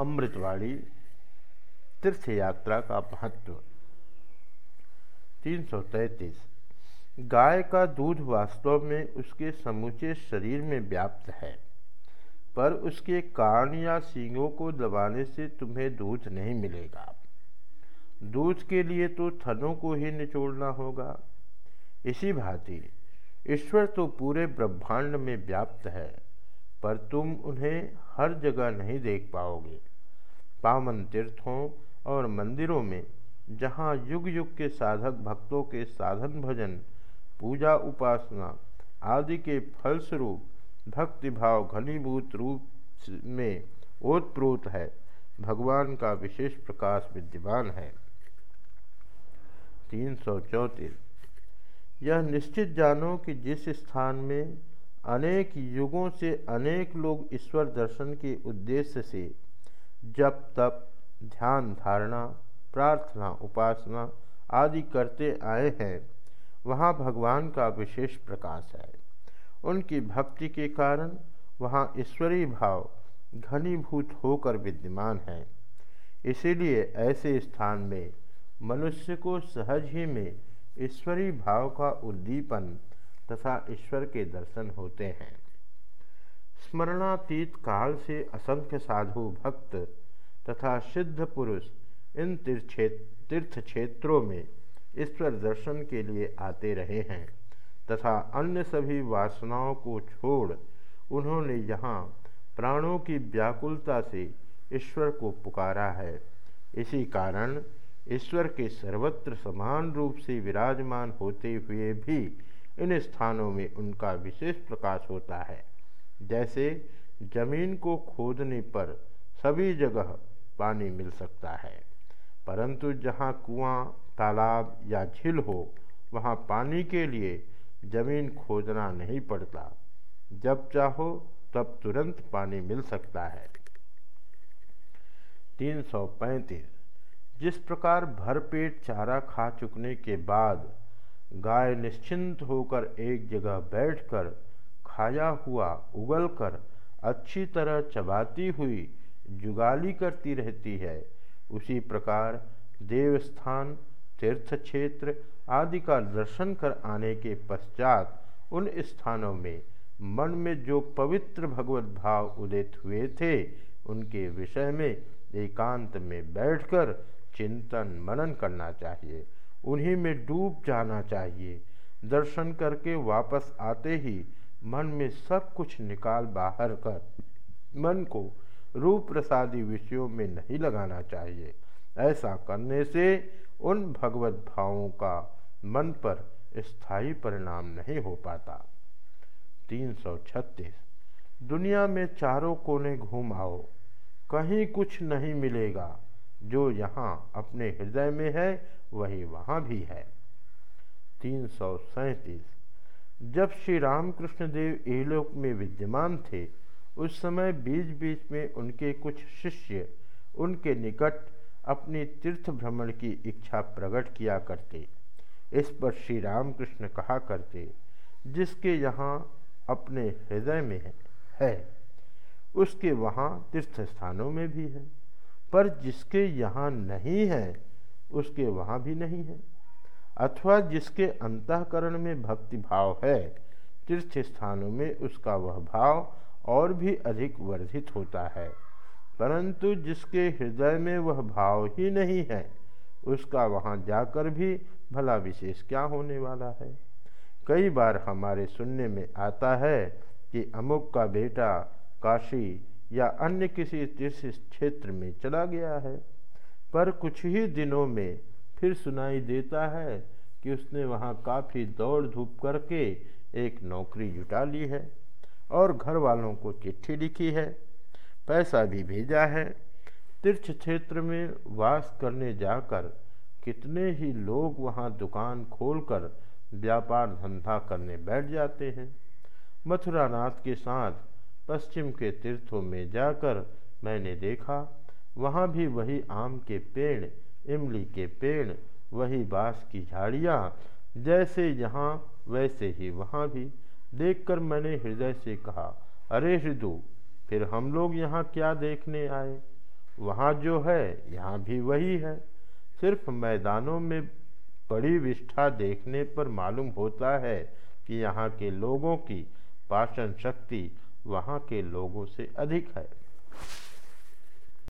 अमृतवाड़ी तीर्थ यात्रा का महत्व। तीन सौ तैतीस। गाय का दूध वास्तव में उसके समूचे शरीर में व्याप्त है, पर उसके कान या सींगों को दबाने से तुम्हें दूध नहीं मिलेगा। दूध के लिए तो थनों को ही निचोड़ना होगा। इसी भांति, ईश्वर तो पूरे ब्रह्मांड में व्याप्त है, पर तुम उन्हें हर जगह नहीं देख पाओगे। पावन तीर्थों और मंदिरों में, जहाँ युग युग के साधक भक्तों के साधन भजन, पूजा उपासना आदि के फलस्वरूप भक्तिभाव घनीभूत रूप में ओतप्रोत है, भगवान का विशेष प्रकाश विद्यमान है। तीन सौ चौंतीस। यह निश्चित जानो कि जिस स्थान में अनेक युगों से अनेक लोग ईश्वर दर्शन के उद्देश्य से जप, तप, ध्यान, धारणा, प्रार्थना, उपासना आदि करते आए हैं। वहाँ भगवान का विशेष प्रकाश है। उनकी भक्ति के कारण वहाँ ईश्वरीय भाव घनीभूत होकर विद्यमान है। इसीलिए ऐसे स्थान में मनुष्य को सहज ही में ईश्वरीय भाव का उद्दीपन तथा ईश्वर के दर्शन होते हैं। स्मरणातीत काल से असंख्य साधु भक्त तथा सिद्ध पुरुष इन तीर्थ क्षेत्रों में ईश्वर दर्शन के लिए आते रहे हैं तथा अन्य सभी वासनाओं को छोड़ उन्होंने यहाँ प्राणों की व्याकुलता से ईश्वर को पुकारा है। इसी कारण ईश्वर के सर्वत्र समान रूप से विराजमान होते हुए भी इन स्थानों में उनका विशेष प्रकाश होता है। जैसे ज़मीन को खोदने पर सभी जगह पानी मिल सकता है। परंतु जहाँ कुआँ, तालाब या झील हो, वहाँ पानी के लिए ज़मीन खोदना नहीं पड़ता। जब चाहो, तब तुरंत पानी मिल सकता है। तीन सौ पैंतीस। जिस प्रकार भरपेट चारा खा चुकने के बाद गाय निश्चिंत होकर एक जगह बैठकर खाया हुआ उगलकर अच्छी तरह चबाती हुई जुगाली करती रहती है। उसी प्रकार देवस्थान तीर्थ क्षेत्र आदि का दर्शन कर आने के पश्चात उन स्थानों में मन में जो पवित्र भगवत भाव उदित हुए थे, उनके विषय में एकांत में बैठकर चिंतन मनन करना चाहिए। उन्हीं में डूब जाना चाहिए। दर्शन करके वापस आते ही मन में सब कुछ निकाल बाहर कर, मन को रूप प्रसादी विषयों में नहीं लगाना चाहिए। ऐसा करने से उन भगवत भावों का मन पर स्थायी परिणाम नहीं हो पाता। 336 दुनिया में चारों कोने घूम आओ। कहीं कुछ नहीं मिलेगा। जो यहाँ अपने हृदय में है, वही वहाँ भी है। तीन सौ सैंतीस। जब श्री रामकृष्ण देव एलोक में विद्यमान थे उस समय बीच बीच में उनके कुछ शिष्य उनके निकट अपनी तीर्थ भ्रमण की इच्छा प्रकट किया करते। इस पर श्री रामकृष्ण कहा करते जिसके यहाँ अपने हृदय में है, है उसके वहाँ तीर्थ स्थानों में भी है पर जिसके यहाँ नहीं है उसके वहाँ भी नहीं है। अथवा जिसके अंतकरण में भक्ति भाव है, तीर्थ स्थानों में उसका वह भाव और भी अधिक वर्धित होता है। परंतु जिसके हृदय में वह भाव ही नहीं है, उसका वहाँ जाकर भी भला विशेष क्या होने वाला है? कई बार हमारे सुनने में आता है कि अमुक का बेटा काशी या अन्य किसी तीर्थ क्षेत्र में चला गया है, पर कुछ ही दिनों में फिर सुनाई देता है कि उसने वहाँ काफ़ी दौड़ धूप करके एक नौकरी जुटा ली है और घर वालों को चिट्ठी लिखी है, पैसा भी भेजा है। तीर्थ क्षेत्र में वास करने जाकर कितने ही लोग वहाँ दुकान खोलकर व्यापार धंधा करने बैठ जाते हैं। मथुरा नाथ के साथ पश्चिम के तीर्थों में जाकर मैंने देखा, वहाँ भी वही आम के पेड़ इमली के पेड़, वही बाँस की झाड़ियाँ, जैसे यहाँ, वैसे ही वहाँ भी। देखकर मैंने हृदय से कहा, अरे हृदु, फिर हम लोग यहाँ क्या देखने आए? वहाँ जो है, यहाँ भी वही है। सिर्फ़ मैदानों में बड़ी विष्ठा देखने पर मालूम होता है कि यहाँ के लोगों की पाचन शक्ति वहाँ के लोगों से अधिक है।